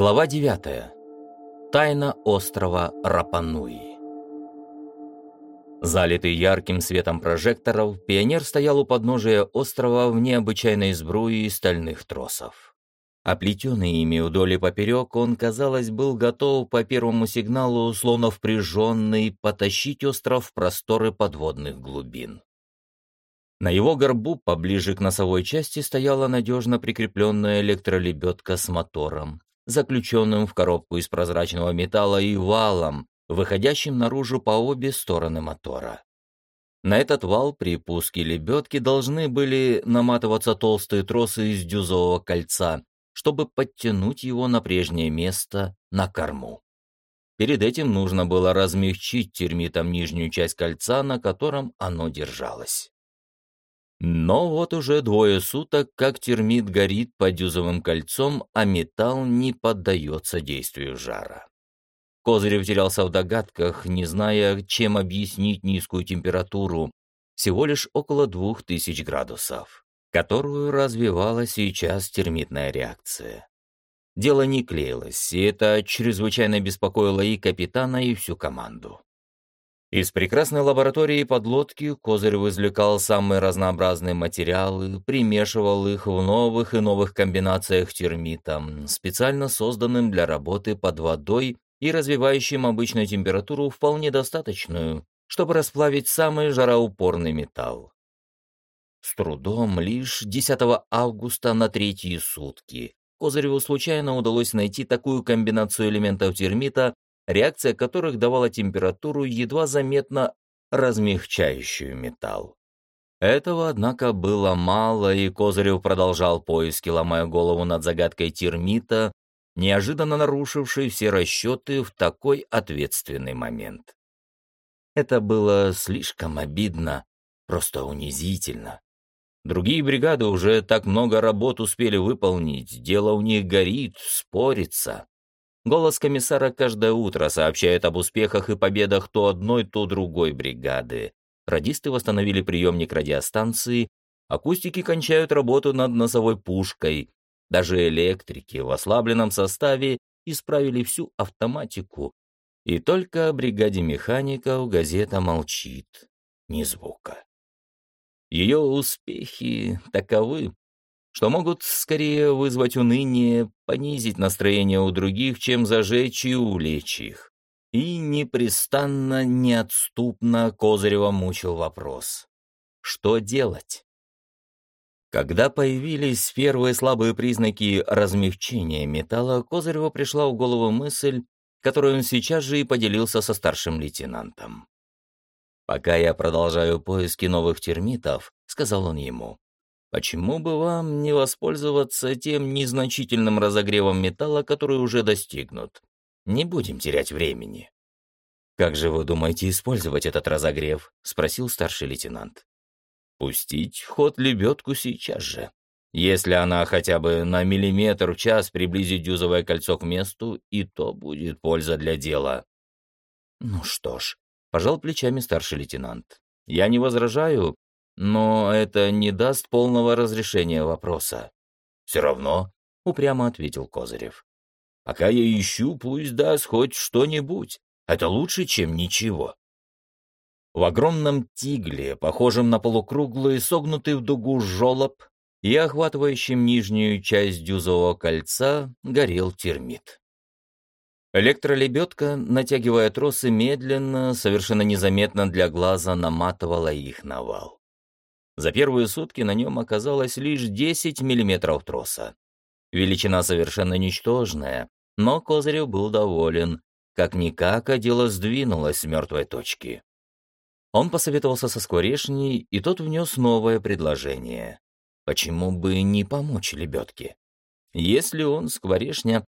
Глава 9. Тайна острова Рапануи. Залитый ярким светом прожекторов, пионер стоял у подножия острова в необычайной сбруе из стальных тросов. Оплетенный ими вдоль и поперек, он, казалось, был готов по первому сигналу, словно впряженный, потащить остров в просторы подводных глубин. На его горбу, поближе к носовой части, стояла надежно прикрепленная электролебедка с мотором, заключенным в коробку из прозрачного металла и валом, выходящим наружу по обе стороны мотора. На этот вал при пуске лебедки должны были наматываться толстые тросы из дюзового кольца, чтобы подтянуть его на прежнее место на корму. Перед этим нужно было размягчить термитом нижнюю часть кольца, на котором оно держалось. Но вот уже двое суток, как термит горит под дюзовым кольцом, а металл не поддается действию жара. Козырев терялся в догадках, не зная, чем объяснить низкую температуру, всего лишь около двух тысяч градусов, которую развивала сейчас термитная реакция. Дело не клеилось, и это чрезвычайно беспокоило и капитана, и всю команду. Из прекрасной лаборатории подлодки Козырев извлекал самые разнообразные материалы, примешивал их в новых и новых комбинациях термита, специально созданным для работы под водой и развивающим обычную температуру вполне достаточную, чтобы расплавить самый жароупорный металл. С трудом лишь 10 августа на третьи сутки Козыреву случайно удалось найти такую комбинацию элементов термита, реакция которых давала температуру, едва заметно размягчающую металл. Этого, однако, было мало, и Козырев продолжал поиски, ломая голову над загадкой термита, неожиданно нарушивший все расчеты в такой ответственный момент. Это было слишком обидно, просто унизительно. Другие бригады уже так много работ успели выполнить, дело у них горит, спорится. Голос комиссара каждое утро сообщает об успехах и победах то одной, то другой бригады. Радисты восстановили приемник радиостанции, акустики кончают работу над носовой пушкой. Даже электрики в ослабленном составе исправили всю автоматику. И только о бригаде механиков газета молчит. Ни звука. Ее успехи таковы, что могут скорее вызвать уныние, понизить настроение у других, чем зажечь и увлечь их. И непрестанно, неотступно Козырева мучил вопрос. Что делать? Когда появились первые слабые признаки размягчения металла, Козыреву пришла в голову мысль, которую он сейчас же и поделился со старшим лейтенантом. «Пока я продолжаю поиски новых термитов», — сказал он ему, Почему бы вам не воспользоваться тем незначительным разогревом металла, который уже достигнут? Не будем терять времени. «Как же вы думаете использовать этот разогрев?» — спросил старший лейтенант. «Пустить в ход лебедку сейчас же. Если она хотя бы на миллиметр в час приблизит дюзовое кольцо к месту, и то будет польза для дела». «Ну что ж», — пожал плечами старший лейтенант. «Я не возражаю, но это не даст полного разрешения вопроса. Все равно, — упрямо ответил Козырев. Пока я ищу, пусть даст хоть что-нибудь. Это лучше, чем ничего. В огромном тигле, похожем на полукруглый, согнутый в дугу жолоб и охватывающим нижнюю часть дюзового кольца, горел термит. Электролебедка, натягивая тросы медленно, совершенно незаметно для глаза, наматывала их на вал. За первые сутки на нем оказалось лишь 10 миллиметров троса. Величина совершенно ничтожная, но Козырев был доволен. Как-никак, а дело сдвинулось с мертвой точки. Он посоветовался со Скворешней, и тот внес новое предложение. Почему бы не помочь лебедке? Если он, Скворешня,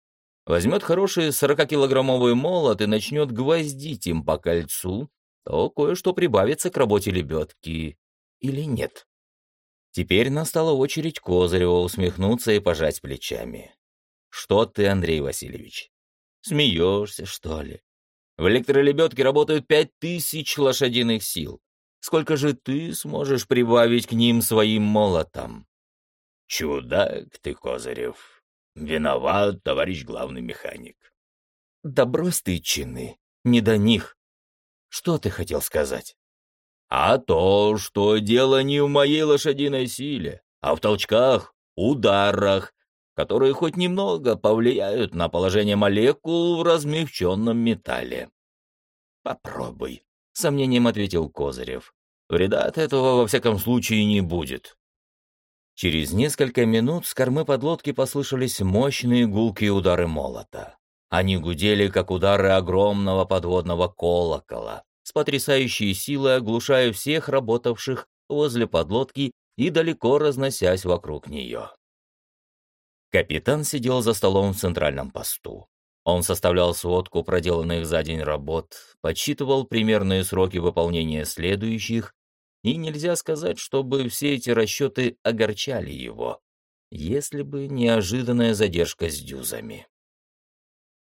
возьмет хороший 40-килограммовый молот и начнет гвоздить им по кольцу, то кое-что прибавится к работе лебедки, или нет. Теперь настала очередь Козырева усмехнуться и пожать плечами. «Что ты, Андрей Васильевич? Смеешься, что ли? В электролебедке работают пять тысяч лошадиных сил. Сколько же ты сможешь прибавить к ним своим молотом?» «Чудак ты, Козырев. Виноват, товарищ главный механик. Да брось ты чины, не до них. Что ты хотел сказать? А то, что дело не в моей лошадиной силе, а в толчках, ударах, которые хоть немного повлияют на положение молекул в размягченном металле. «Попробуй», — сомнением ответил Козырев. «Вреда от этого во всяком случае не будет». Через несколько минут с кормы подлодки послышались мощные гулкие удары молота. Они гудели, как удары огромного подводного колокола, с потрясающей силой оглушая всех работавших возле подлодки и далеко разносясь вокруг нее. Капитан сидел за столом в центральном посту. Он составлял сводку проделанных за день работ, подсчитывал примерные сроки выполнения следующих, и нельзя сказать, чтобы все эти расчеты огорчали его, если бы неожиданная задержка с дюзами.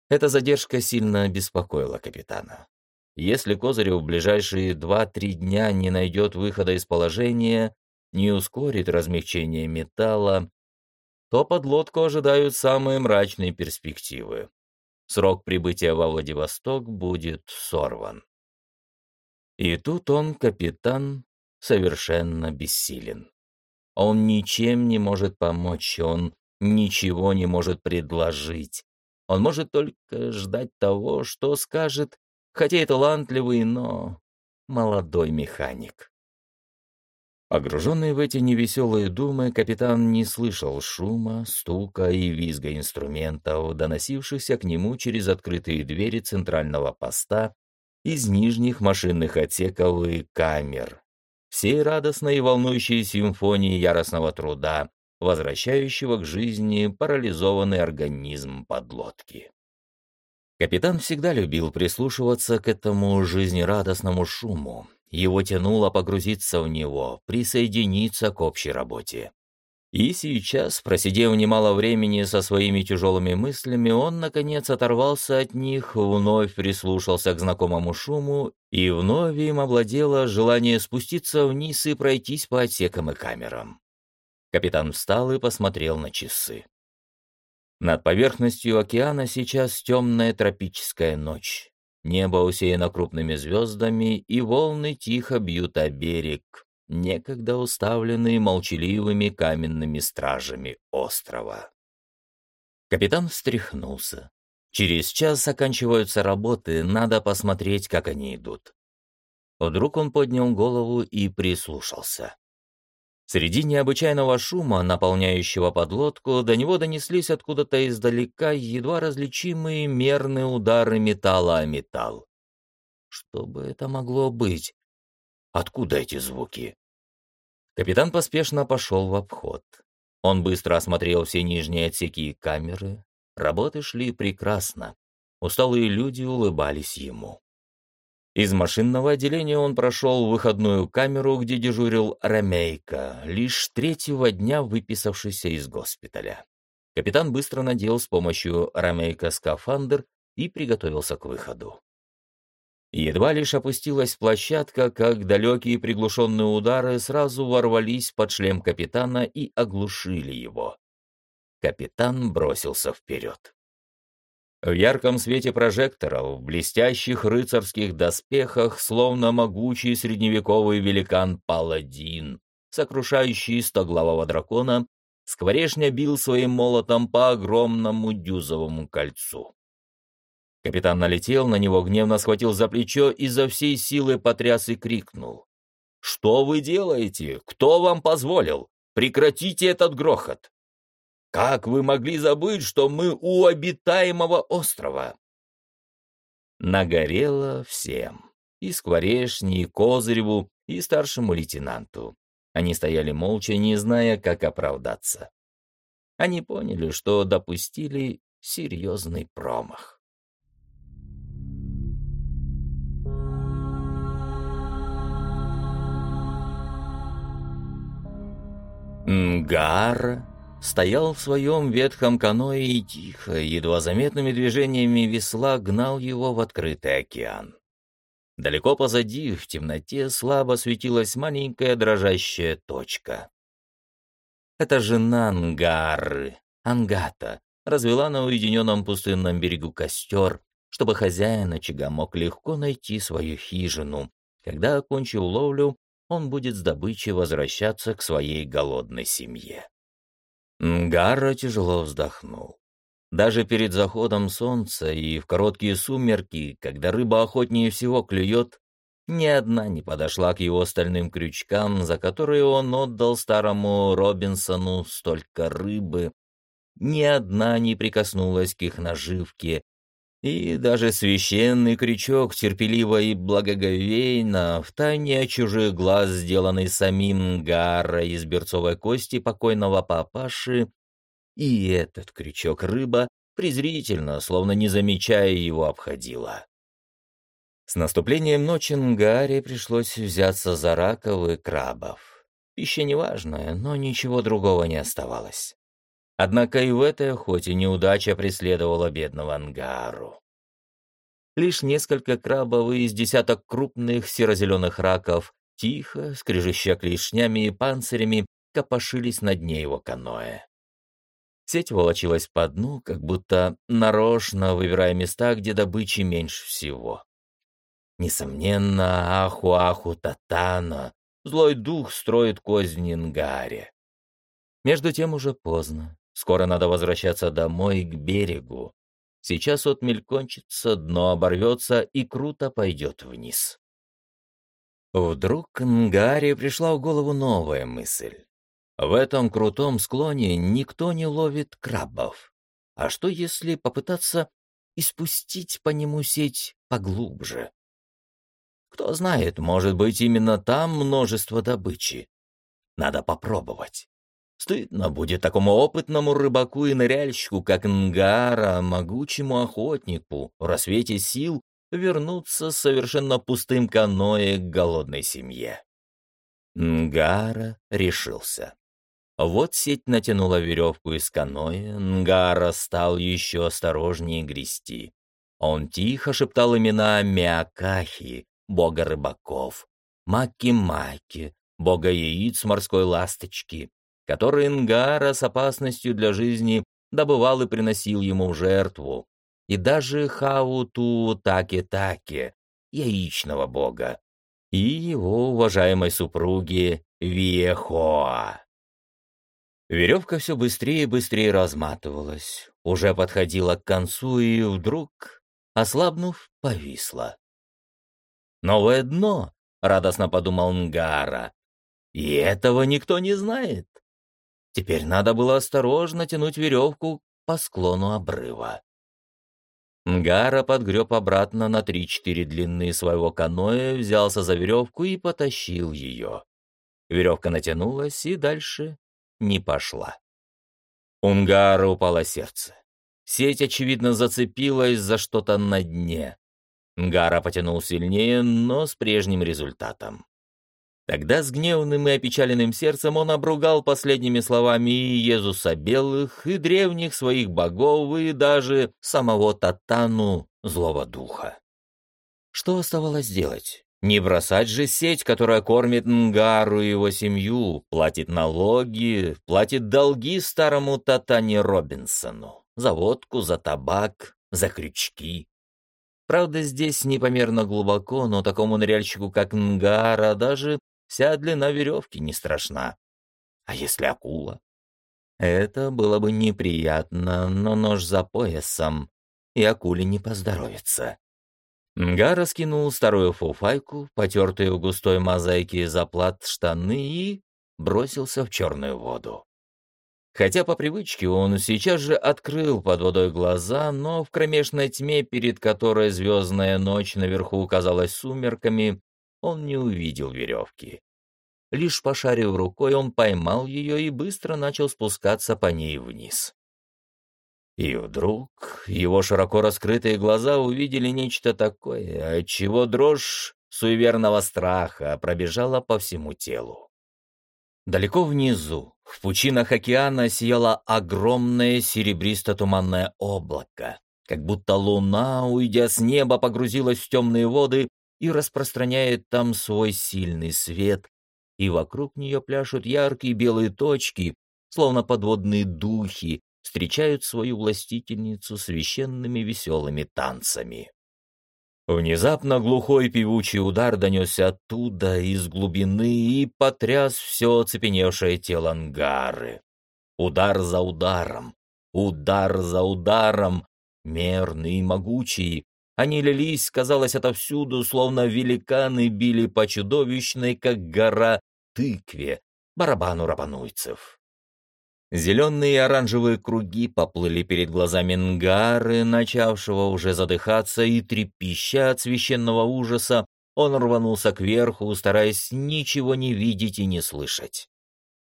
Эта задержка сильно беспокоила капитана. Если Козырев в ближайшие 2-3 дня не найдет выхода из положения, не ускорит размягчение металла, то подлодку ожидают самые мрачные перспективы. Срок прибытия во Владивосток будет сорван. И тут он, капитан, совершенно бессилен. Он ничем не может помочь, он ничего не может предложить. Он может только ждать того, что скажет хотя и талантливый, но молодой механик. Погруженный в эти невеселые думы, капитан не слышал шума, стука и визга инструментов, доносившихся к нему через открытые двери центрального поста из нижних машинных отсеков и камер, всей радостной и волнующей симфонии яростного труда, возвращающего к жизни парализованный организм подлодки. Капитан всегда любил прислушиваться к этому жизнерадостному шуму. Его тянуло погрузиться в него, присоединиться к общей работе. И сейчас, просидев немало времени со своими тяжелыми мыслями, он, наконец, оторвался от них, вновь прислушался к знакомому шуму, и вновь им овладело желание спуститься вниз и пройтись по отсекам и камерам. Капитан встал и посмотрел на часы. Над поверхностью океана сейчас темная тропическая ночь. Небо усеяно крупными звездами, и волны тихо бьют о берег, некогда уставленные молчаливыми каменными стражами острова. Капитан встряхнулся. Через час заканчиваются работы, надо посмотреть, как они идут. Вдруг он поднял голову и прислушался. Среди необычайного шума, наполняющего подлодку, до него донеслись откуда-то издалека едва различимые мерные удары металла о металл. Что бы это могло быть? Откуда эти звуки? Капитан поспешно пошел в обход. Он быстро осмотрел все нижние отсеки и камеры. Работы шли прекрасно. Усталые люди улыбались ему. Из машинного отделения он прошел в выходную камеру, где дежурил Ромейко, лишь третьего дня выписавшийся из госпиталя. Капитан быстро надел с помощью Ромейко скафандр и приготовился к выходу. Едва лишь опустилась площадка, как далекие приглушенные удары сразу ворвались под шлем капитана и оглушили его. Капитан бросился вперед. В ярком свете прожекторов, в блестящих рыцарских доспехах, словно могучий средневековый великан-паладин, сокрушающий стоглавого дракона, скворешня бил своим молотом по огромному дюзовому кольцу. Капитан налетел на него, гневно схватил за плечо и за всей силы потряс и крикнул. «Что вы делаете? Кто вам позволил? Прекратите этот грохот!» Как вы могли забыть, что мы у обитаемого острова?» Нагорело всем. И Скворешни, и Козыреву, и старшему лейтенанту. Они стояли молча, не зная, как оправдаться. Они поняли, что допустили серьезный промах. Нгар стоял в своем ветхом каное и тихо, едва заметными движениями весла гнал его в открытый океан. Далеко позади, в темноте, слабо светилась маленькая дрожащая точка. Это жена Ангары, Ангата, развела на уединенном пустынном берегу костер, чтобы хозяин очага мог легко найти свою хижину, когда, окончив ловлю, он будет с добычей возвращаться к своей голодной семье. Нгарра тяжело вздохнул. Даже перед заходом солнца и в короткие сумерки, когда рыба охотнее всего клюет, ни одна не подошла к его стальным крючкам, за которые он отдал старому Робинсону столько рыбы. Ни одна не прикоснулась к их наживке, и даже священный крючок терпеливо и благоговейно, втайне от чужих глаз, сделанный самим Гарра из берцовой кости покойного папаши, и этот крючок рыба презрительно, словно не замечая его, обходила. С наступлением ночи Нгаре пришлось взяться за раков и крабов. Пища неважная, но ничего другого не оставалось. Однако и в этой охоте неудача преследовала бедного Ангару. Лишь несколько крабов и из десяток крупных серо-зеленых раков, тихо, скрежеща клешнями и панцирями, копошились на дне его каноэ. Сеть волочилась по дну, как будто нарочно выбирая места, где добычи меньше всего. Несомненно, Аху-Аху-Татана, злой дух строит козни Нгаре. Между тем уже поздно. Скоро надо возвращаться домой, к берегу. Сейчас отмель кончится, дно оборвется и круто пойдет вниз. Вдруг Нгаре пришла в голову новая мысль. В этом крутом склоне никто не ловит крабов. А что, если попытаться испустить по нему сеть поглубже? Кто знает, может быть, именно там множество добычи. Надо попробовать. Стыдно будет такому опытному рыбаку и ныряльщику, как Нгара, могучему охотнику, в рассвете сил вернуться совершенно пустым каноэ к голодной семье. Нгара решился. Вот сеть натянула веревку из каноэ, Нгара стал еще осторожнее грести. Он тихо шептал имена Миакахи, бога рыбаков, Маки-Маки, бога яиц морской ласточки, который Нгара с опасностью для жизни добывал и приносил ему в жертву, и даже Хауту Таки-Таки, яичного бога, и его уважаемой супруги Виехоа. Веревка все быстрее и быстрее разматывалась, уже подходила к концу и вдруг, ослабнув, повисла. «Новое дно!» — радостно подумал Нгара. «И этого никто не знает. Теперь надо было осторожно тянуть веревку по склону обрыва. Нгара подгреб обратно на три-четыре длины своего каноэ, взялся за веревку и потащил ее. Веревка натянулась и дальше не пошла. У Нгара упало сердце. Сеть, очевидно, зацепилась за что-то на дне. Нгара потянул сильнее, но с прежним результатом. Тогда с гневным и опечаленным сердцем он обругал последними словами и Иезуса Белых, и древних своих богов, и даже самого Татану, злого духа. Что оставалось делать? Не бросать же сеть, которая кормит Нгару и его семью, платит налоги, платит долги старому Татане Робинсону, за водку, за табак, за крючки. Правда, здесь непомерно глубоко, но такому ныряльщику, как Нгара, даже Вся длина веревки не страшна. А если акула? Это было бы неприятно, но нож за поясом, и акуле не поздоровится. Нга раскинул старую фуфайку, потертую густой мозаики заплат штаны и бросился в черную воду. Хотя по привычке он сейчас же открыл под водой глаза, но в кромешной тьме, перед которой звездная ночь наверху казалась сумерками, он не увидел веревки. Лишь пошарив рукой, он поймал ее и быстро начал спускаться по ней вниз. И вдруг его широко раскрытые глаза увидели нечто такое, от чего дрожь суеверного страха пробежала по всему телу. Далеко внизу, в пучинах океана, сияло огромное серебристо-туманное облако, как будто луна, уйдя с неба, погрузилась в темные воды и распространяет там свой сильный свет, и вокруг нее пляшут яркие белые точки, словно подводные духи, встречают свою властительницу священными веселыми танцами. Внезапно глухой певучий удар донесся оттуда, из глубины, и потряс все оцепеневшее тело ангары. Удар за ударом, удар за ударом, мерный и могучий. Они лились, казалось, отовсюду, словно великаны били по чудовищной, как гора, тыкве, барабану рапануйцев. Зеленые и оранжевые круги поплыли перед глазами Нгары, начавшего уже задыхаться и трепеща от священного ужаса, он рванулся кверху, стараясь ничего не видеть и не слышать.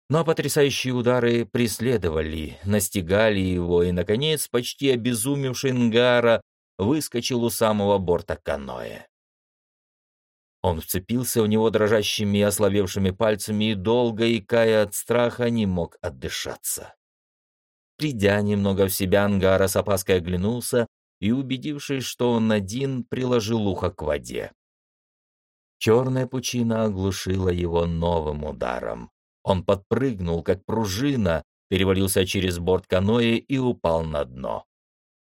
Но потрясающие удары преследовали, настигали его, и, наконец, почти обезумевший Нгара выскочил у самого борта каноэ. Он вцепился в него дрожащими и ослабевшими пальцами и долго, икая от страха, не мог отдышаться. Придя немного в себя, Ангара с опаской оглянулся и, убедившись, что он один, приложил ухо к воде. Черная пучина оглушила его новым ударом. Он подпрыгнул, как пружина, перевалился через борт каноэ и упал на дно.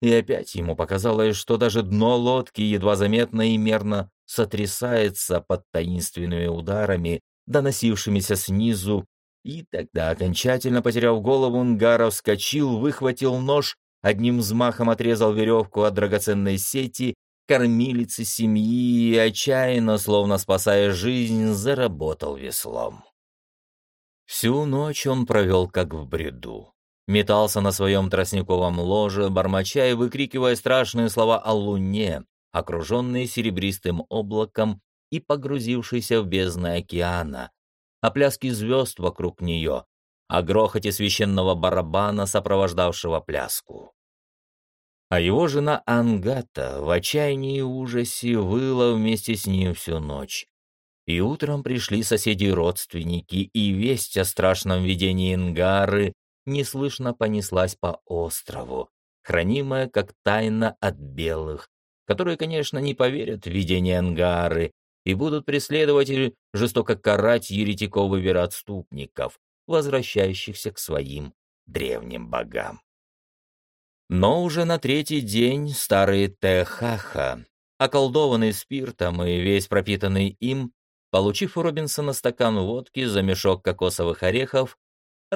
И опять ему показалось, что даже дно лодки едва заметно и мерно сотрясается под таинственными ударами, доносившимися снизу, и тогда, окончательно потеряв голову, Нгаров вскочил, выхватил нож, одним взмахом отрезал веревку от драгоценной сети, кормилицы семьи и отчаянно, словно спасая жизнь, заработал веслом. Всю ночь он провел как в бреду. Метался на своем тростниковом ложе, бормоча и выкрикивая страшные слова о луне, окруженный серебристым облаком и погрузившийся в бездны океана, о пляске звезд вокруг нее, о грохоте священного барабана, сопровождавшего пляску. А его жена Ангата в отчаянии и ужасе выла вместе с ним всю ночь. И утром пришли соседи и родственники, и весть о страшном видении Ингары неслышно понеслась по острову, хранимая как тайна от белых, которые, конечно, не поверят в видение ангары и будут преследовать и жестоко карать еретиков и вероотступников, возвращающихся к своим древним богам. Но уже на третий день старый Техаха, околдованный спиртом и весь пропитанный им, получив у Робинсона стакан водки за мешок кокосовых орехов,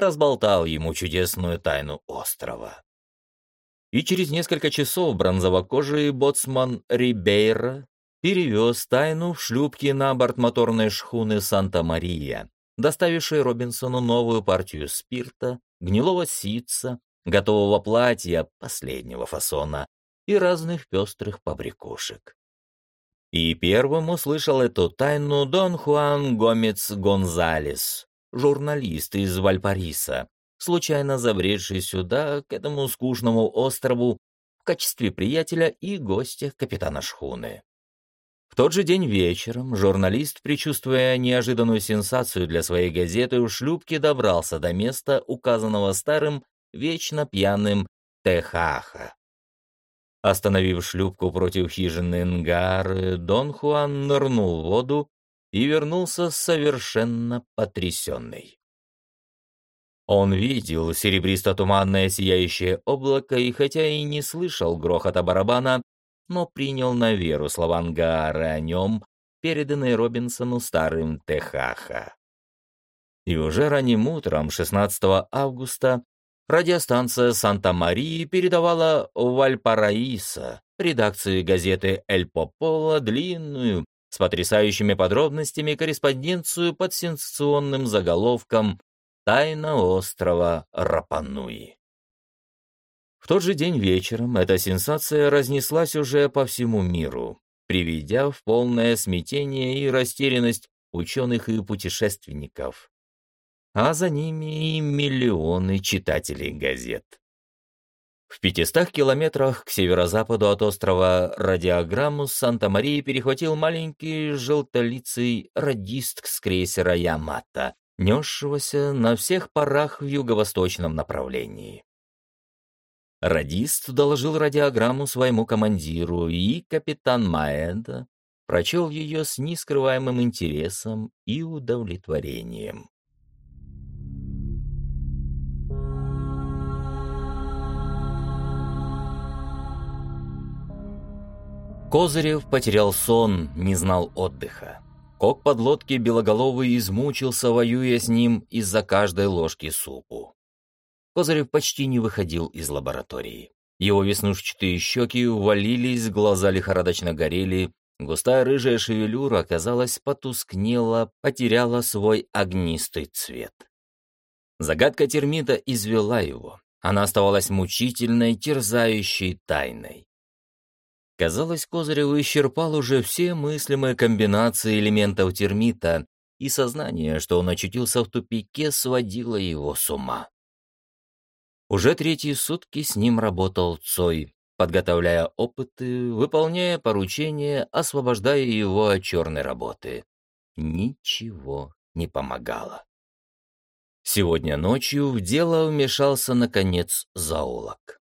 разболтал ему чудесную тайну острова и через несколько часов бронзовокожий боцман Рибейра перевез тайну в шлюпки на борт моторной шхуны «Санта-Мария», доставившей Робинсону новую партию спирта, гнилого ситца, готового платья последнего фасона и разных пестрых побрякушек. И первым услышал эту тайну Дон Хуан Гомец Гонзалес, журналист из Вальпариса, случайно забредший сюда, к этому скучному острову, в качестве приятеля и гостя капитана шхуны. В тот же день вечером журналист, предчувствуя неожиданную сенсацию для своей газеты, у шлюпки добрался до места, указанного старым, вечно пьяным Техаха. Остановив шлюпку против хижины Нгары, Дон Хуан нырнул в воду и вернулся совершенно потрясенный. Он видел серебристо-туманное сияющее облако и хотя и не слышал грохота барабана, но принял на веру слова Ангара о нем, переданные Робинсону старым Техаха. И уже ранним утром 16 августа радиостанция Санта-Марии передавала в Вальпараисо, редакции газеты «Эль Пополо», длинную, с потрясающими подробностями корреспонденцию под сенсационным заголовком Тайна острова Рапануи. В тот же день вечером эта сенсация разнеслась уже по всему миру, приведя в полное смятение и растерянность ученых и путешественников, а за ними и миллионы читателей газет. В 500 километрах к северо-западу от острова Радиограмму Санта-Марии перехватил маленький желтолицый радист с крейсера Ямато, несшегося на всех парах в юго-восточном направлении. Радист доложил радиограмму своему командиру, и капитан Маэда прочел ее с нескрываемым интересом и удовлетворением. Козырев потерял сон, не знал отдыха. Кок подлодки белоголовый измучился, воюя с ним из-за каждой ложки супу. Козырев почти не выходил из лаборатории. Его веснушчатые щеки увалились, глаза лихорадочно горели, густая рыжая шевелюра, казалось, потускнела, потеряла свой огнистый цвет. Загадка термита извела его. Она оставалась мучительной, терзающей тайной. Казалось, Козырев исчерпал уже все мыслимые комбинации элементов термита, и сознание, что он очутился в тупике, сводило его с ума. Уже третьи сутки с ним работал Цой, подготовляя опыты, выполняя поручения, освобождая его от черной работы. Ничего не помогало. Сегодня ночью в дело вмешался, наконец, зоолог.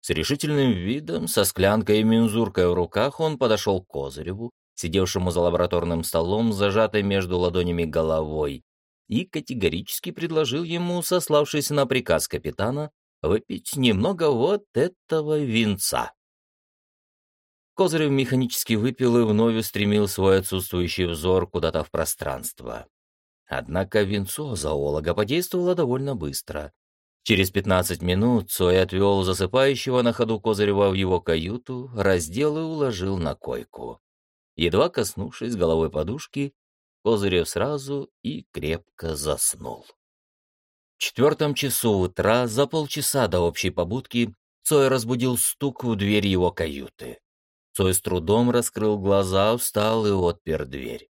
С решительным видом, со склянкой и мензуркой в руках, он подошел к Козыреву, сидевшему за лабораторным столом, зажатой между ладонями головой, и категорически предложил ему, сославшись на приказ капитана, выпить немного вот этого винца. Козырев механически выпил и вновь устремил свой отсутствующий взор куда-то в пространство. Однако винцо зоолога подействовало довольно быстро. Через 15 минут Цой отвел засыпающего на ходу Козырева в его каюту, раздел и уложил на койку. Едва коснувшись головой подушки, Козырев сразу и крепко заснул. В четвертом часу утра, за полчаса до общей побудки, Цой разбудил стук в дверь его каюты. Цой с трудом раскрыл глаза, встал и отпер дверь.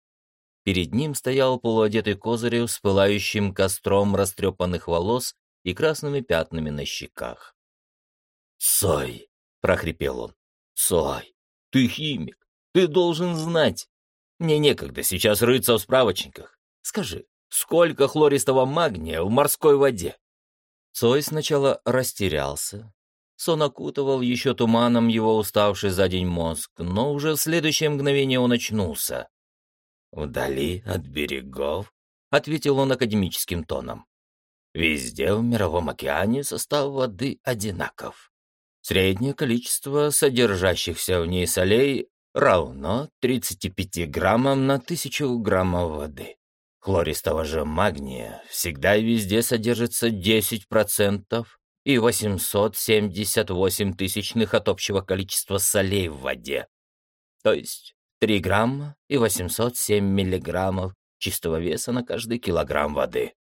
Перед ним стоял полуодетый Козырев с пылающим костром растрепанных волос и красными пятнами на щеках. «Сой!» — прохрипел он. «Сой! Ты химик! Ты должен знать! Мне некогда сейчас рыться в справочниках. Скажи, сколько хлористого магния в морской воде?» Цой сначала растерялся. Сон окутывал еще туманом его уставший за день мозг, но уже в следующее мгновение он очнулся. «Вдали от берегов», — ответил он академическим тоном. «Везде в Мировом океане состав воды одинаков. Среднее количество содержащихся в ней солей равно 35 граммам на тысячу граммов воды. Хлористого же магния всегда и везде содержится 10% и 878 тысячных от общего количества солей в воде. То есть 3 грамма и 807 миллиграммов чистого веса на каждый килограмм воды.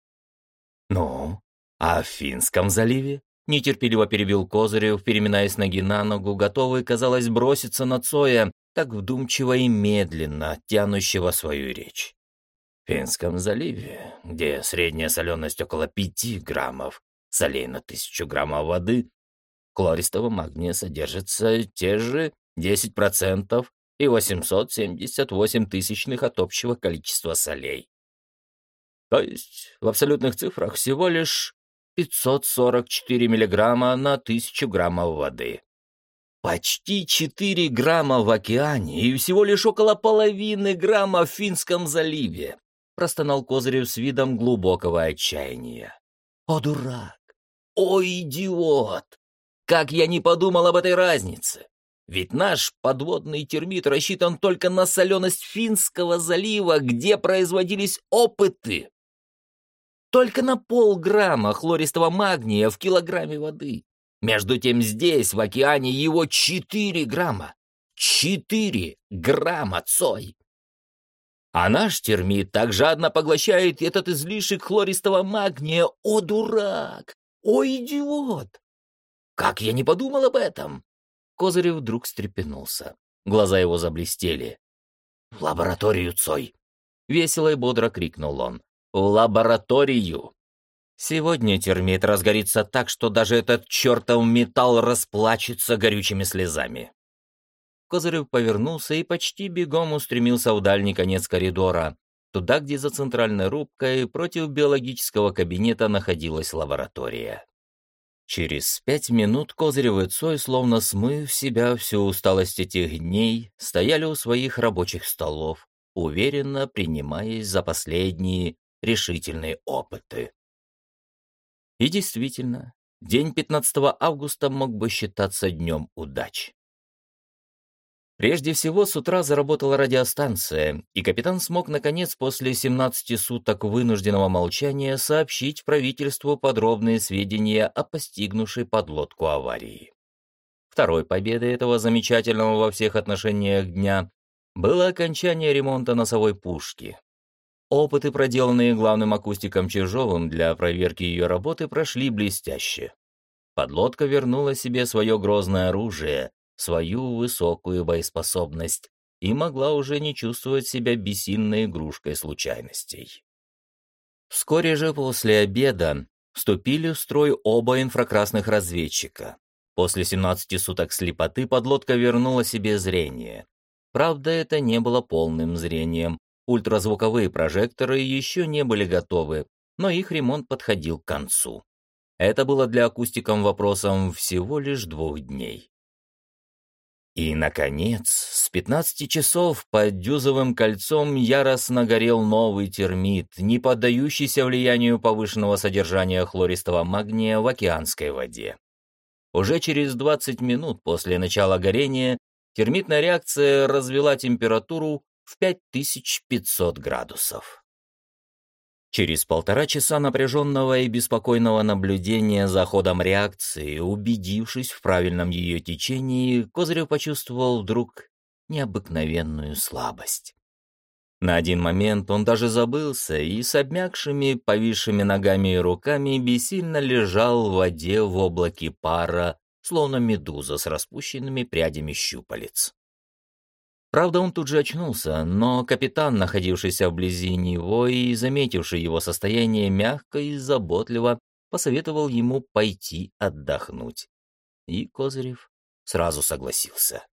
Ну, а в Финском заливе? Нетерпеливо перебил Козырев, переминаясь ноги на ногу, готовый, казалось, броситься на Цоя, так вдумчиво и медленно тянущего свою речь. В Финском заливе, где средняя соленость около 5 граммов солей на тысячу граммов воды, хлористого магния содержится те же 10% и 878 тысячных от общего количества солей. То есть в абсолютных цифрах всего лишь 544 миллиграмма на тысячу граммов воды. Почти 4 грамма в океане и всего лишь около половины грамма в Финском заливе, простонал Козырев с видом глубокого отчаяния. О, дурак! О, идиот! Как я не подумал об этой разнице! Ведь наш подводный термит рассчитан только на соленость Финского залива, где производились опыты. Только на полграмма хлористого магния в килограмме воды. Между тем здесь, в океане, его 4 грамма. 4 грамма цой. А наш термит так жадно поглощает этот излишек хлористого магния. О, дурак! О, идиот! Как я не подумал об этом? Козырев вдруг встрепенулся. Глаза его заблестели. «В лабораторию, Цой!» Весело и бодро крикнул он. «В лабораторию!» Сегодня термит разгорится так, что даже этот чертов металл расплачется горючими слезами. Козырев повернулся и почти бегом устремился в дальний конец коридора, туда, где за центральной рубкой против биологического кабинета находилась лаборатория. Через пять минут Козырев и Цой, словно смыв себя всю усталость этих дней, стояли у своих рабочих столов, уверенно принимаясь за последние решительные опыты. И действительно, день 15 августа мог бы считаться днем удач. Прежде всего, с утра заработала радиостанция, и капитан смог, наконец, после 17 суток вынужденного молчания сообщить правительству подробные сведения о постигнувшей подлодку аварии. Второй победой этого замечательного во всех отношениях дня было окончание ремонта носовой пушки. Опыты, проделанные главным акустиком Чижовым для проверки ее работы, прошли блестяще. Подлодка вернула себе свое грозное оружие, свою высокую боеспособность и могла уже не чувствовать себя бессильной игрушкой случайностей. Вскоре же после обеда вступили в строй оба инфракрасных разведчика. После 17 суток слепоты подлодка вернула себе зрение. Правда, это не было полным зрением. Ультразвуковые прожекторы еще не были готовы, но их ремонт подходил к концу. Это было для акустикам вопросом всего лишь двух дней. И, наконец, с 15 часов под дюзовым кольцом яростно горел новый термит, не поддающийся влиянию повышенного содержания хлористого магния в океанской воде. Уже через 20 минут после начала горения термитная реакция развела температуру в 5500 градусов. Через полтора часа напряженного и беспокойного наблюдения за ходом реакции, убедившись в правильном ее течении, Козырев почувствовал вдруг необыкновенную слабость. На один момент он даже забылся и с обмякшими, повисшими ногами и руками бессильно лежал в воде в облаке пара, словно медуза с распущенными прядями щупалец. Правда, он тут же очнулся, но капитан, находившийся вблизи него и заметивший его состояние, мягко и заботливо посоветовал ему пойти отдохнуть. И Козырев сразу согласился.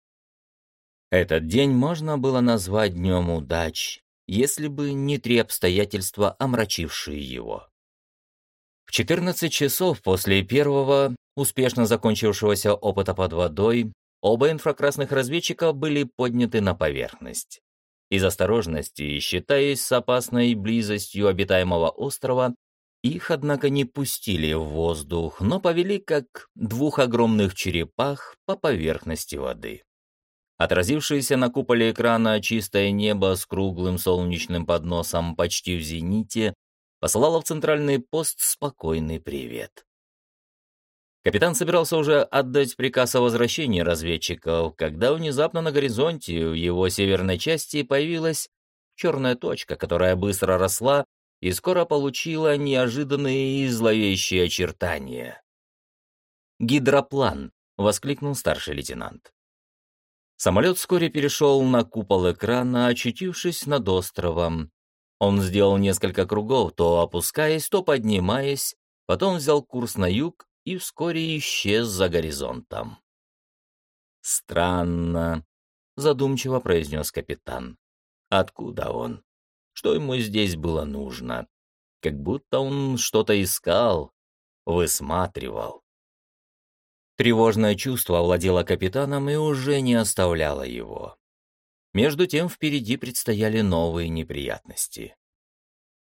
Этот день можно было назвать днем удач, если бы не три обстоятельства, омрачившие его. В 14 часов после первого, успешно закончившегося опыта под водой, Оба инфракрасных разведчика были подняты на поверхность. Из осторожности, считаясь с опасной близостью обитаемого острова, их, однако, не пустили в воздух, но повели как двух огромных черепах по поверхности воды. Отразившееся на куполе экрана чистое небо с круглым солнечным подносом почти в зените посылало в центральный пост спокойный привет. Капитан собирался уже отдать приказ о возвращении разведчиков, когда внезапно на горизонте в его северной части появилась черная точка, которая быстро росла и скоро получила неожиданные и зловещие очертания. «Гидроплан!» — воскликнул старший лейтенант. Самолет вскоре перешел на купол экрана, очутившись над островом. Он сделал несколько кругов, то опускаясь, то поднимаясь, потом взял курс на юг и вскоре исчез за горизонтом. «Странно», — задумчиво произнес капитан. «Откуда он? Что ему здесь было нужно? Как будто он что-то искал, высматривал». Тревожное чувство овладело капитаном и уже не оставляло его. Между тем впереди предстояли новые неприятности.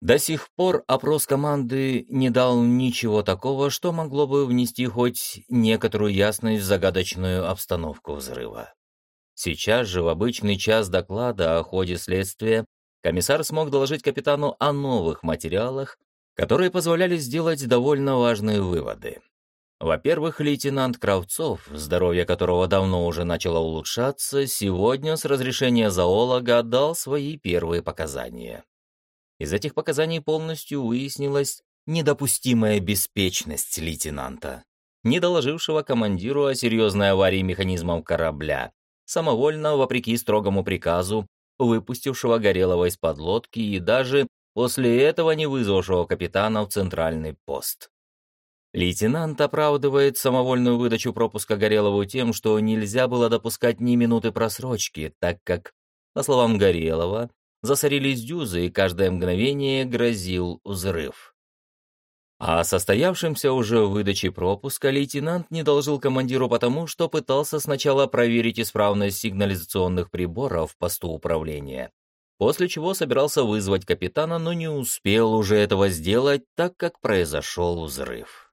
До сих пор опрос команды не дал ничего такого, что могло бы внести хоть некоторую ясность в загадочную обстановку взрыва. Сейчас же, в обычный час доклада о ходе следствия, комиссар смог доложить капитану о новых материалах, которые позволяли сделать довольно важные выводы. Во-первых, лейтенант Кравцов, здоровье которого давно уже начало улучшаться, сегодня с разрешения зоолога отдал свои первые показания. Из этих показаний полностью выяснилась недопустимая беспечность лейтенанта, не доложившего командиру о серьезной аварии механизмов корабля, самовольно, вопреки строгому приказу, выпустившего Горелого из-под лодки и даже после этого не вызвавшего капитана в центральный пост. Лейтенант оправдывает самовольную выдачу пропуска Горелову тем, что нельзя было допускать ни минуты просрочки, так как, по словам Горелова, засорились дюзы, и каждое мгновение грозил взрыв. А состоявшимся уже в выдаче пропуска лейтенант не должил командиру потому, что пытался сначала проверить исправность сигнализационных приборов в посту управления, после чего собирался вызвать капитана, но не успел уже этого сделать, так как произошел взрыв.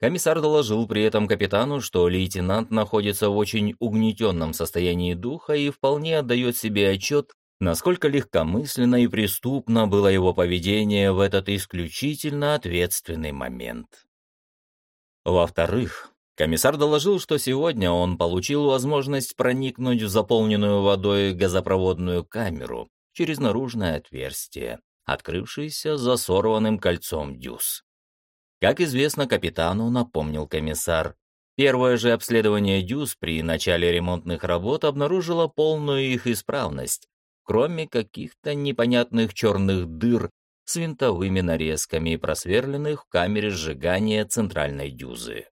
Комиссар доложил при этом капитану, что лейтенант находится в очень угнетенном состоянии духа и вполне отдает себе отчет, насколько легкомысленно и преступно было его поведение в этот исключительно ответственный момент. Во-вторых, комиссар доложил, что сегодня он получил возможность проникнуть в заполненную водой газопроводную камеру через наружное отверстие, открывшееся за сорванным кольцом дюз. Как известно капитану, напомнил комиссар, первое же обследование дюз при начале ремонтных работ обнаружило полную их исправность, кроме каких-то непонятных черных дыр с винтовыми нарезками, просверленных в камере сжигания центральной дюзы.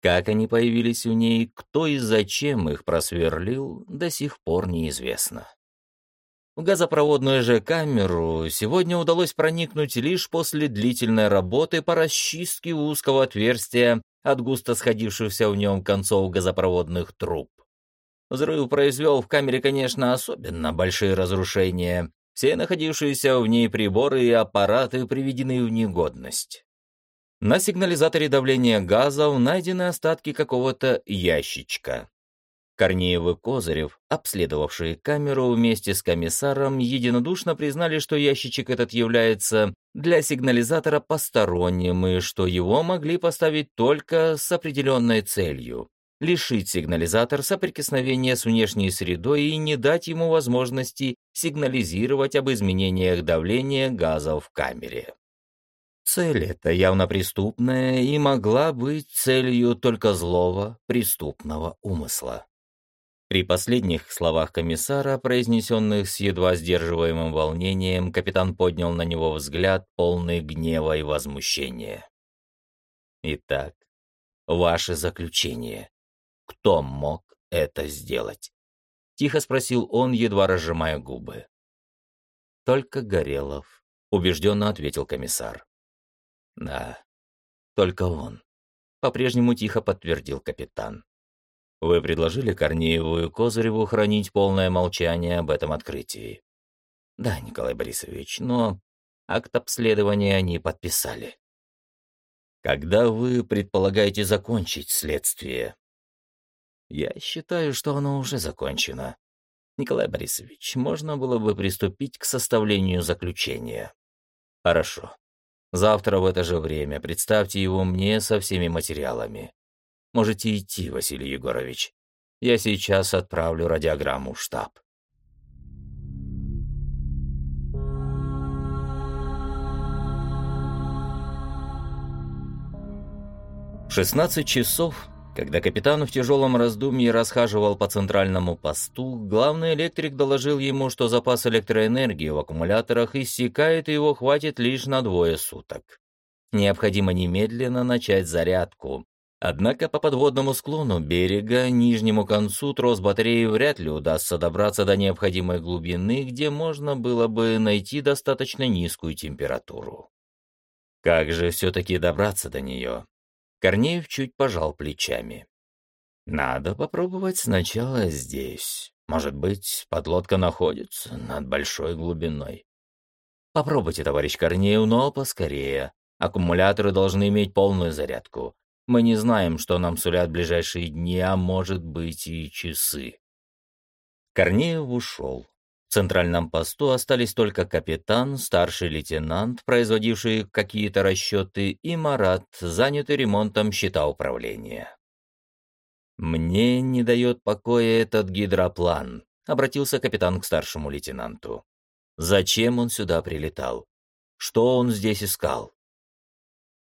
Как они появились в ней, кто и зачем их просверлил, до сих пор неизвестно. В газопроводную же камеру сегодня удалось проникнуть лишь после длительной работы по расчистке узкого отверстия от густо сходившихся в нем концов газопроводных труб. Взрыв произвел в камере, конечно, особенно большие разрушения. Все находившиеся в ней приборы и аппараты приведены в негодность. На сигнализаторе давления газов найдены остатки какого-то ящичка. Корнеев и Козырев, обследовавшие камеру вместе с комиссаром, единодушно признали, что ящичек этот является для сигнализатора посторонним и что его могли поставить только с определенной целью — лишить сигнализатор соприкосновения с внешней средой и не дать ему возможности сигнализировать об изменениях давления газов в камере. Цель эта явно преступная и могла быть целью только злого преступного умысла. При последних словах комиссара, произнесенных с едва сдерживаемым волнением, капитан поднял на него взгляд, полный гнева и возмущения. «Итак, ваше заключение. Кто мог это сделать?» — тихо спросил он, едва разжимая губы. «Только Горелов», — убежденно ответил комиссар. «Да, только он», — по-прежнему тихо подтвердил капитан. Вы предложили Корнееву и Козыреву хранить полное молчание об этом открытии. Да, Николай Борисович, но акт обследования они подписали. Когда вы предполагаете закончить следствие? Я считаю, что оно уже закончено. Николай Борисович, можно было бы приступить к составлению заключения. Хорошо. Завтра в это же время представьте его мне со всеми материалами. Можете идти, Василий Егорович. Я сейчас отправлю радиограмму в штаб. В 16 часов, когда капитан в тяжелом раздумье расхаживал по центральному посту, главный электрик доложил ему, что запас электроэнергии в аккумуляторах иссякает и его хватит лишь на двое суток. Необходимо немедленно начать зарядку, Однако по подводному склону берега, нижнему концу трос батареи вряд ли удастся добраться до необходимой глубины, где можно было бы найти достаточно низкую температуру. Как же все-таки добраться до нее? Корнеев чуть пожал плечами. Надо попробовать сначала здесь. Может быть, подлодка находится над большой глубиной. Попробуйте, товарищ Корнеев, но поскорее. Аккумуляторы должны иметь полную зарядку. Мы не знаем, что нам сулят ближайшие дни, а может быть и часы. Корнеев ушел. В центральном посту остались только капитан, старший лейтенант, производивший какие-то расчеты, и Марат, занятый ремонтом счета управления. «Мне не дает покоя этот гидроплан», — обратился капитан к старшему лейтенанту. «Зачем он сюда прилетал? Что он здесь искал?»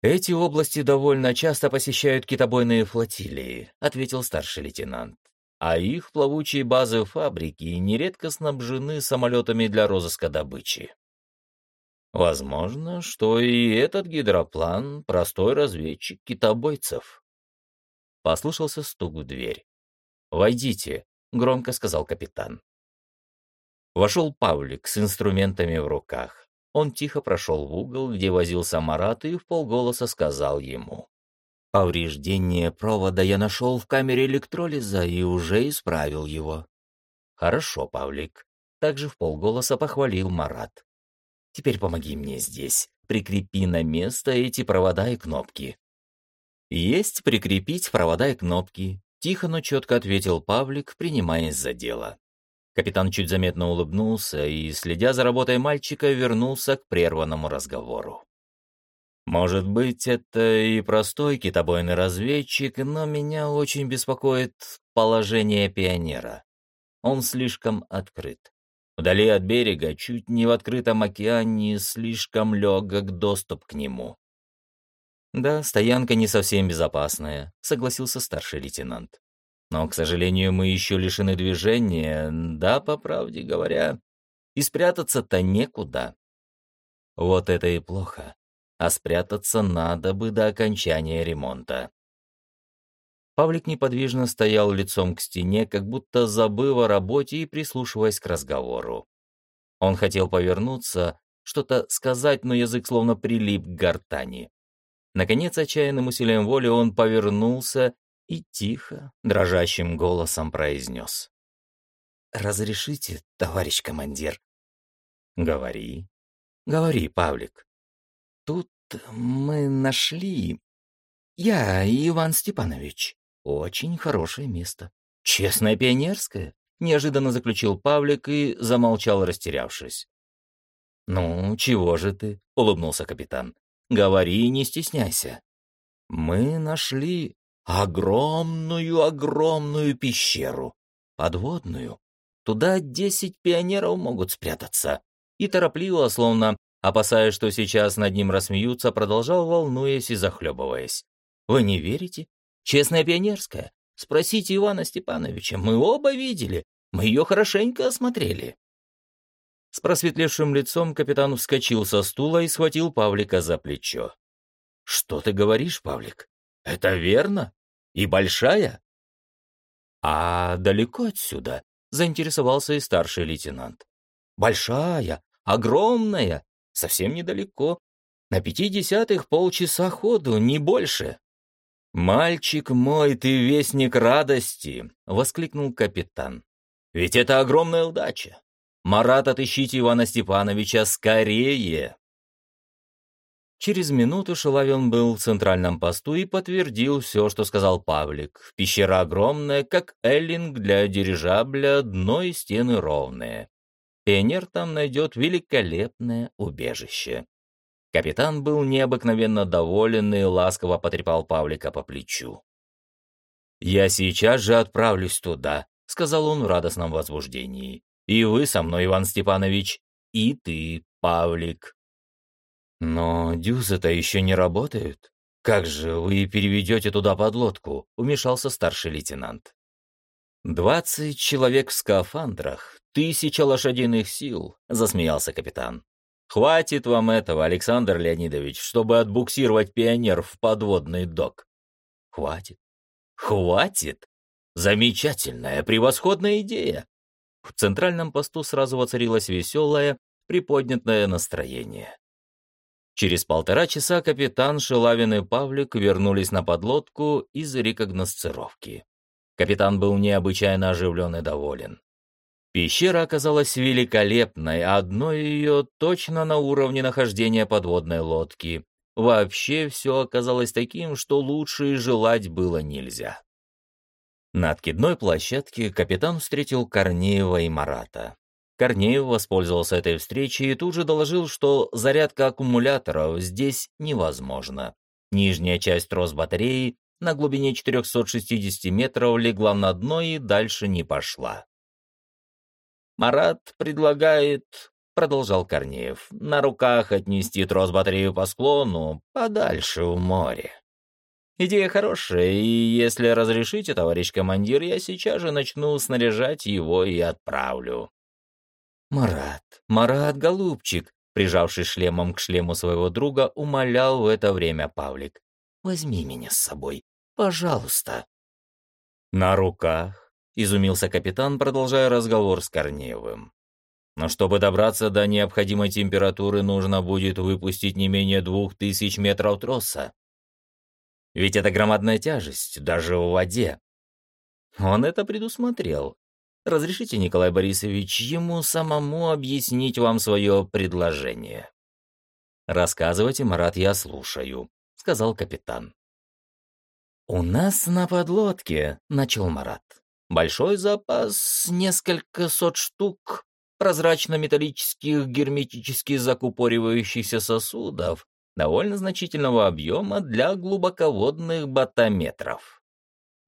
«Эти области довольно часто посещают китобойные флотилии», — ответил старший лейтенант. «А их плавучие базы фабрики нередко снабжены самолетами для розыска добычи. Возможно, что и этот гидроплан — простой разведчик китобойцев». Послышался стук в дверь. «Войдите», — громко сказал капитан. Вошел Павлик с инструментами в руках. Он тихо прошел в угол, где возился Марат, и в полголоса сказал ему. «Повреждение провода я нашел в камере электролиза и уже исправил его». «Хорошо, Павлик», — также в полголоса похвалил Марат. «Теперь помоги мне здесь, прикрепи на место эти провода и кнопки». Есть прикрепить провода и кнопки. Тихо, но четко ответил Павлик, принимаясь за дело. Капитан чуть заметно улыбнулся и, следя за работой мальчика, вернулся к прерванному разговору. Может быть, это и простой китобойный разведчик, но меня очень беспокоит положение пионера. Он слишком открыт. Вдали от берега, чуть не в открытом океане, слишком легок доступ к нему. «Да, стоянка не совсем безопасная», — согласился старший лейтенант. «Но, к сожалению, мы еще лишены движения, да, по правде говоря, и спрятаться-то некуда». Вот это и плохо а спрятаться надо бы до окончания ремонта. Павлик неподвижно стоял лицом к стене, как будто забыв о работе и прислушиваясь к разговору. Он хотел повернуться, что-то сказать, но язык словно прилип к гортани. Наконец, отчаянным усилием воли он повернулся и тихо, дрожащим голосом произнес. «Разрешите, товарищ командир?» «Говори, говори, Павлик». Тут мы нашли... Я Иван Степанович. Очень хорошее место. Честное пионерское, неожиданно заключил Павлик и замолчал, растерявшись. «Ну, чего же ты?» — улыбнулся капитан. «Говори, не стесняйся. Мы нашли огромную-огромную пещеру, подводную. Туда десять пионеров могут спрятаться». И торопливо, словно опасаясь, что сейчас над ним рассмеются, продолжал, волнуясь и захлебываясь. «Вы не верите? Честная пионерская. Спросите Ивана Степановича. Мы оба видели. Мы ее хорошенько осмотрели». С просветлевшим лицом капитан вскочил со стула и схватил Павлика за плечо. «Что ты говоришь, Павлик? Это верно? И большая?» «А далеко отсюда?» — заинтересовался и старший лейтенант. «Большая, огромная, совсем недалеко. На пяти десятых полчаса ходу, не больше. «Мальчик мой, ты вестник радости!» — воскликнул капитан. «Ведь это огромная удача! Марат, отыщите Ивана Степановича скорее!» Через минуту Шеловин был в центральном посту и подтвердил все, что сказал Павлик. Пещера огромная, как эллинг для дирижабля, дно и стены ровные пионер там найдет великолепное убежище. Капитан был необыкновенно доволен и ласково потрепал Павлика по плечу. «Я сейчас же отправлюсь туда», — сказал он в радостном возбуждении. «И вы со мной, Иван Степанович, и ты, Павлик». «Но дюзы-то еще не работают. Как же вы переведете туда подлодку?» — умешался старший лейтенант. «Двадцать человек в скафандрах, тысяча лошадиных сил», — засмеялся капитан. «Хватит вам этого, Александр Леонидович, чтобы отбуксировать пионер в подводный док». «Хватит? Хватит? Замечательная, превосходная идея!» В центральном посту сразу воцарилось веселое, приподнятое настроение. Через полтора часа капитан Шелавин и Павлик вернулись на подлодку из рекогносцировки. Капитан был необычайно оживлен и доволен. Пещера оказалась великолепной, а одно ее точно на уровне нахождения подводной лодки. Вообще все оказалось таким, что лучше и желать было нельзя. На откидной площадке капитан встретил Корнеева и Марата. Корнеев воспользовался этой встречей и тут же доложил, что зарядка аккумуляторов здесь невозможна. Нижняя часть трос батареи на глубине 460 метров легла на дно и дальше не пошла. «Марат предлагает, — продолжал Корнеев, — на руках отнести трос-батарею по склону подальше в море. Идея хорошая, и если разрешите, товарищ командир, я сейчас же начну снаряжать его и отправлю». «Марат, Марат, голубчик!» Прижавший шлемом к шлему своего друга, умолял в это время Павлик. «Возьми меня с собой. Пожалуйста». «На руках?» — изумился капитан, продолжая разговор с Корнеевым. «Но чтобы добраться до необходимой температуры, нужно будет выпустить не менее двух тысяч метров троса. Ведь это громадная тяжесть, даже в воде. Он это предусмотрел. Разрешите, Николай Борисович, ему самому объяснить вам свое предложение. «Рассказывайте, Марат, я слушаю», — сказал капитан. «У нас на подлодке», — начал Марат. «Большой запас, несколько сот штук прозрачно-металлических герметически закупоривающихся сосудов довольно значительного объема для глубоководных батометров.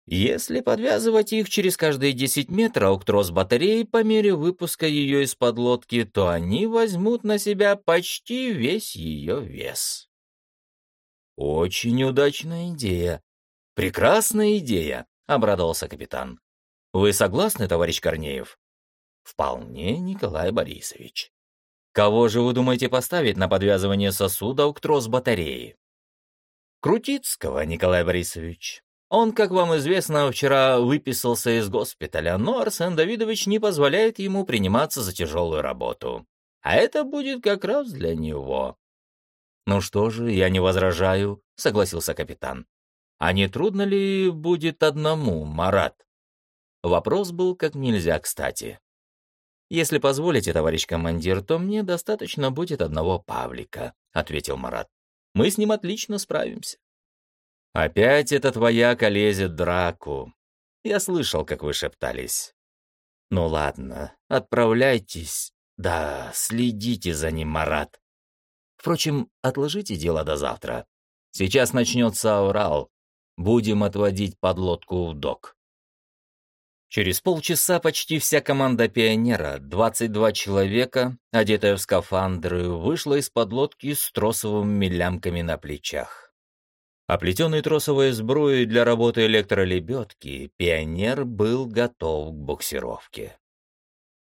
Если подвязывать их через каждые 10 метров к трос батареи по мере выпуска ее из подлодки, то они возьмут на себя почти весь ее вес. Очень удачная идея. Прекрасная идея, обрадовался капитан. Вы согласны, товарищ Корнеев? Вполне, Николай Борисович. Кого же вы думаете поставить на подвязывание сосудов к трос батареи? Крутицкого, Николай Борисович. Он, как вам известно, вчера выписался из госпиталя, но Арсен Давидович не позволяет ему приниматься за тяжелую работу. А это будет как раз для него. «Ну что же, я не возражаю», — согласился капитан. «А не трудно ли будет одному, Марат?» Вопрос был как нельзя кстати. «Если позволите, товарищ командир, то мне достаточно будет одного Павлика», — ответил Марат. «Мы с ним отлично справимся». «Опять этот вояк лезет драку. Я слышал, как вы шептались. Ну ладно, отправляйтесь. Да, следите за ним, Марат. Впрочем, отложите дело до завтра. Сейчас начнется Урал. Будем отводить подлодку в док». Через полчаса почти вся команда «Пионера», 22 человека, одетая в скафандры, вышла из подлодки с тросовыми лямками на плечах. Оплетенный тросовой сбруей для работы электролебедки, пионер был готов к буксировке.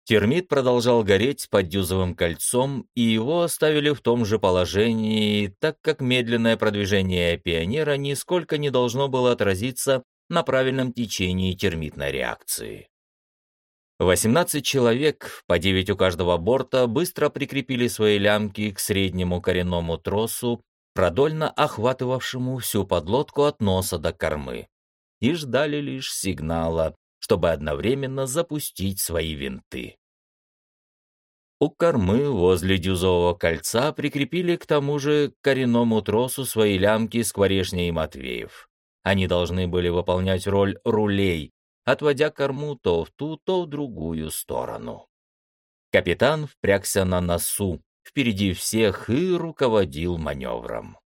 Термит продолжал гореть под дюзовым кольцом, и его оставили в том же положении, так как медленное продвижение пионера нисколько не должно было отразиться на правильном течении термитной реакции. 18 человек, по 9 у каждого борта, быстро прикрепили свои лямки к среднему коренному тросу, продольно охватывавшему всю подлодку от носа до кормы, и ждали лишь сигнала, чтобы одновременно запустить свои винты. У кормы возле дюзового кольца прикрепили к тому же коренному тросу свои лямки Скворечня и Матвеев. Они должны были выполнять роль рулей, отводя корму то в ту, то в другую сторону. Капитан впрягся на носу, впереди всех и руководил маневром.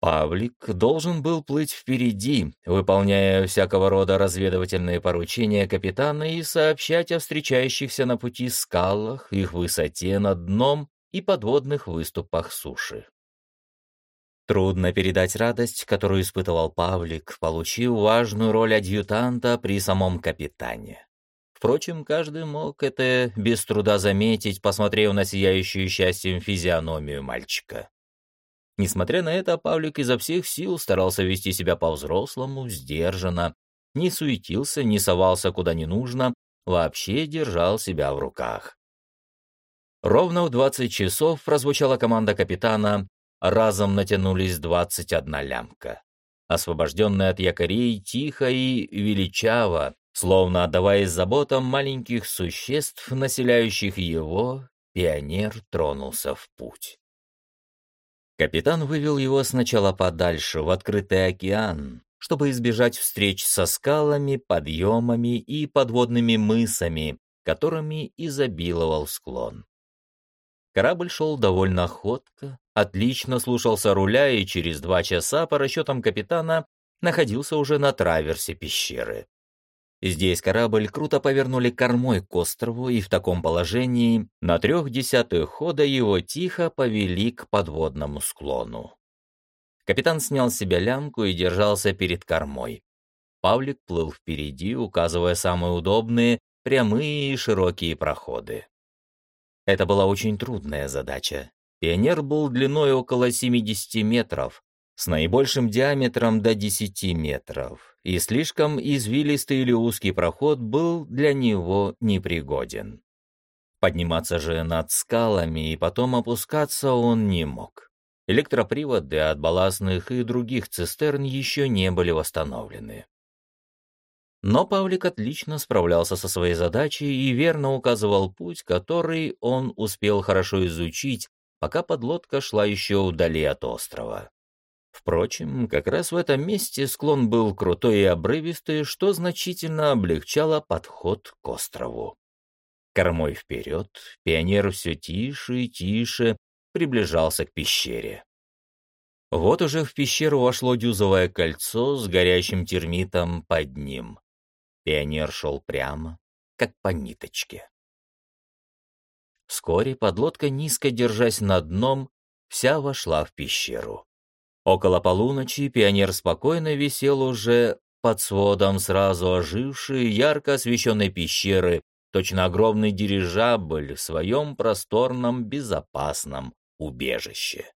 Павлик должен был плыть впереди, выполняя всякого рода разведывательные поручения капитана и сообщать о встречающихся на пути скалах, их высоте над дном и подводных выступах суши. Трудно передать радость, которую испытывал Павлик, получив важную роль адъютанта при самом капитане. Впрочем, каждый мог это без труда заметить, посмотрев на сияющую счастьем физиономию мальчика. Несмотря на это, Павлик изо всех сил старался вести себя по-взрослому, сдержанно, не суетился, не совался куда не нужно, вообще держал себя в руках. Ровно в 20 часов прозвучала команда капитана, разом натянулись 21 лямка. Освобожденная от якорей, тихо и величаво, Словно отдаваясь заботам маленьких существ, населяющих его, пионер тронулся в путь. Капитан вывел его сначала подальше, в открытый океан, чтобы избежать встреч со скалами, подъемами и подводными мысами, которыми изобиловал склон. Корабль шел довольно ходко, отлично слушался руля и через два часа, по расчетам капитана, находился уже на траверсе пещеры. Здесь корабль круто повернули кормой к острову, и в таком положении на трех десятых хода его тихо повели к подводному склону. Капитан снял с себя лямку и держался перед кормой. Павлик плыл впереди, указывая самые удобные, прямые и широкие проходы. Это была очень трудная задача. Пионер был длиной около 70 метров, с наибольшим диаметром до 10 метров, и слишком извилистый или узкий проход был для него непригоден. Подниматься же над скалами и потом опускаться он не мог. Электроприводы от балластных и других цистерн еще не были восстановлены. Но Павлик отлично справлялся со своей задачей и верно указывал путь, который он успел хорошо изучить, пока подлодка шла еще вдали от острова. Впрочем, как раз в этом месте склон был крутой и обрывистый, что значительно облегчало подход к острову. Кормой вперед, пионер все тише и тише приближался к пещере. Вот уже в пещеру вошло дюзовое кольцо с горящим термитом под ним. Пионер шел прямо, как по ниточке. Вскоре подлодка, низко держась над дном, вся вошла в пещеру. Около полуночи пионер спокойно висел уже под сводом сразу ожившей, ярко освещенной пещеры, точно огромный дирижабль в своем просторном, безопасном убежище.